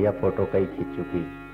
भैया फ़ोटो कई खींच चुकी।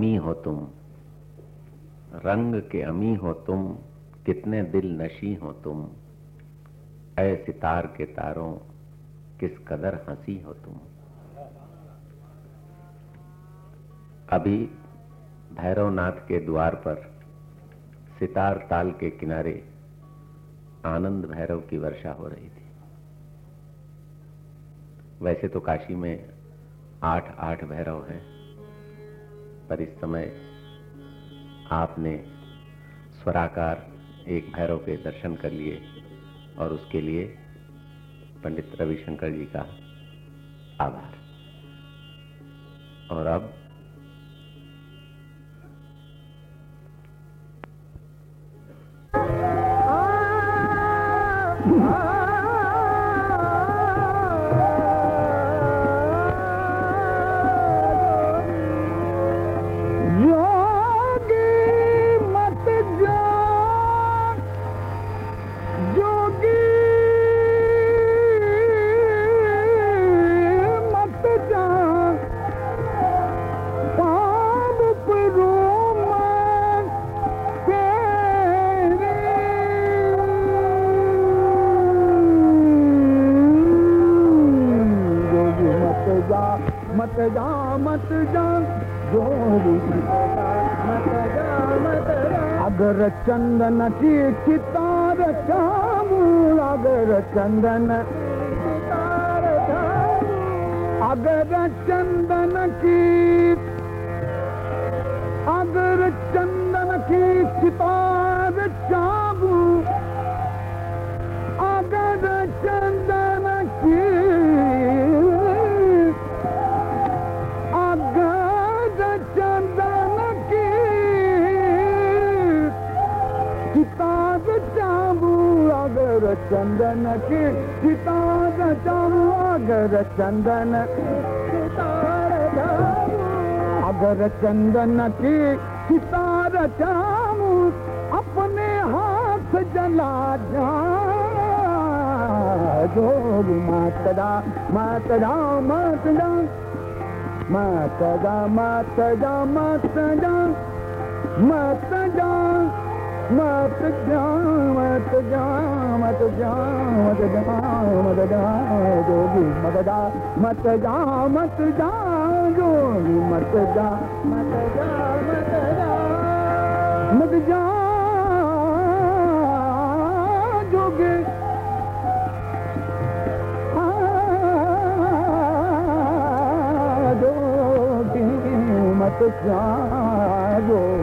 अमी हो तुम। रंग के अमी हो तुम, कितने दिल नशी हो तुम। ऐ सितार के तारों, किस कदर हँसी हो तुम। अभी भैरवनाथ के द्वार पर, सितार ताल के किनारे, आनंद भैरव की वर्षा हो रही थी। वैसे तो काशी में आठ आठ भैरव हैं। पर इस समय आपने स्वराकार एक भैरव के दर्शन कर लिए और उसके लिए पंडित रविशंकर जी का आभार। और अब अगर चंदन की चितार चामू अगर चंदन अगर चंदन की अगर चंदन की चितार चंदन की सितार जागर चंदन। अगर चंदन की सितार जामू अपने हाथ जला जा जोग मातदा मातदा मातदा मातदा मातदा मातदा मातदा मत जा मत मत मत जा मत जोगी जा मत जा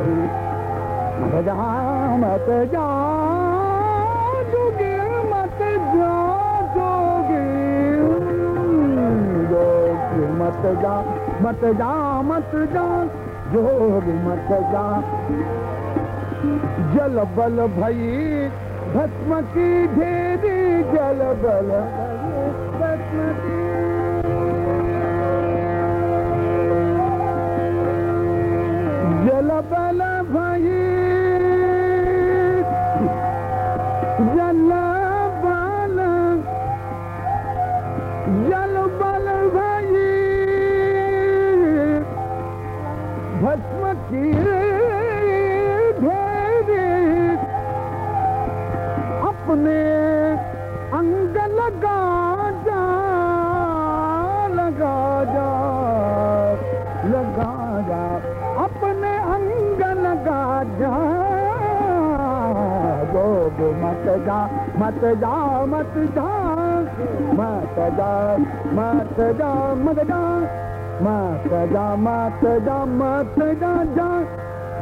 मत मत जा मत जा जोगी मत जा। जल बल भई भस्म की ढेरी जल बल भस्म की। जल बल अंग लगा जा लगा जा लगा जा, अपने अंग लगा जा। मत जा मत जा मत जा मत जा मत जा मत जा मत जा मत जा मत जा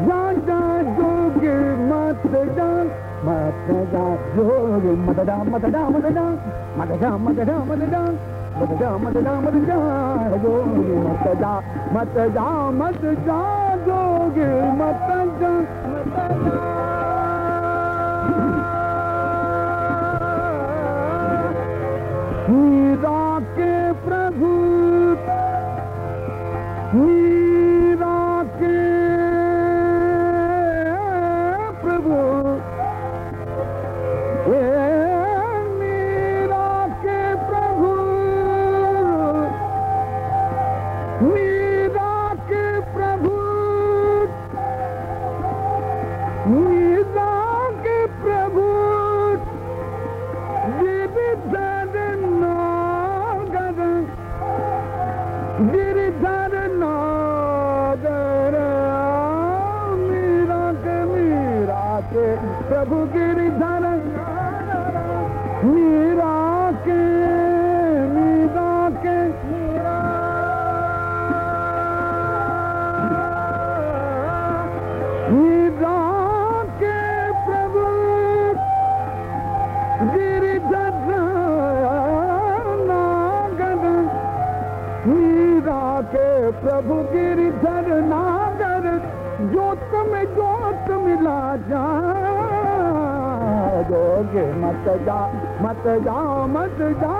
जा जा, जोग मत जा। मत जोग मत जा मत जाओ मत जा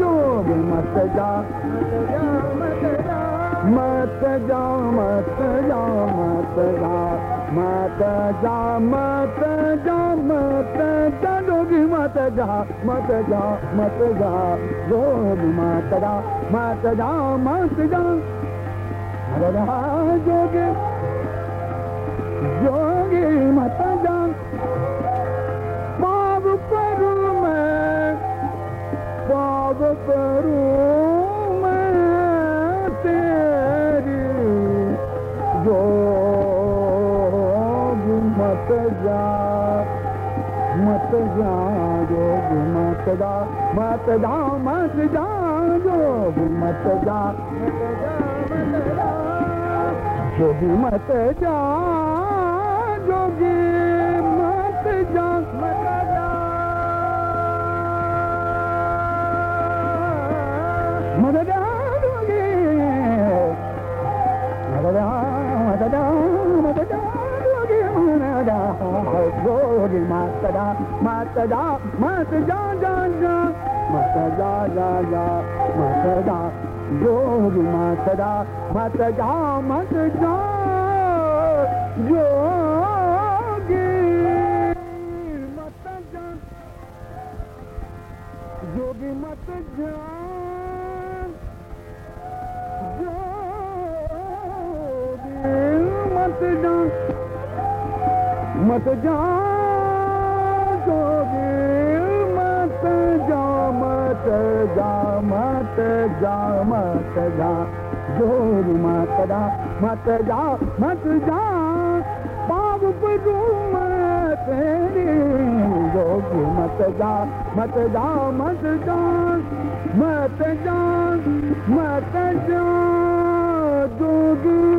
जोग मत जा मत जाओ मत जाओ मत जा मत जा मत जा मत जा जोगी मत जा मत जा मत जा जोग मत जा मत जा मत जा अरे जोगी मत जोग मत जा जोग मत मत जा मात मत जा मता मथां माता मत मत जो मती मती मत ज मत जा मत जा मत जा मत जा मत जा मत जा जोगी मत जा मत जा मत जा पाव परू तेरी जोगी मत जा मत जा मत जा मत जा मत जा जोगी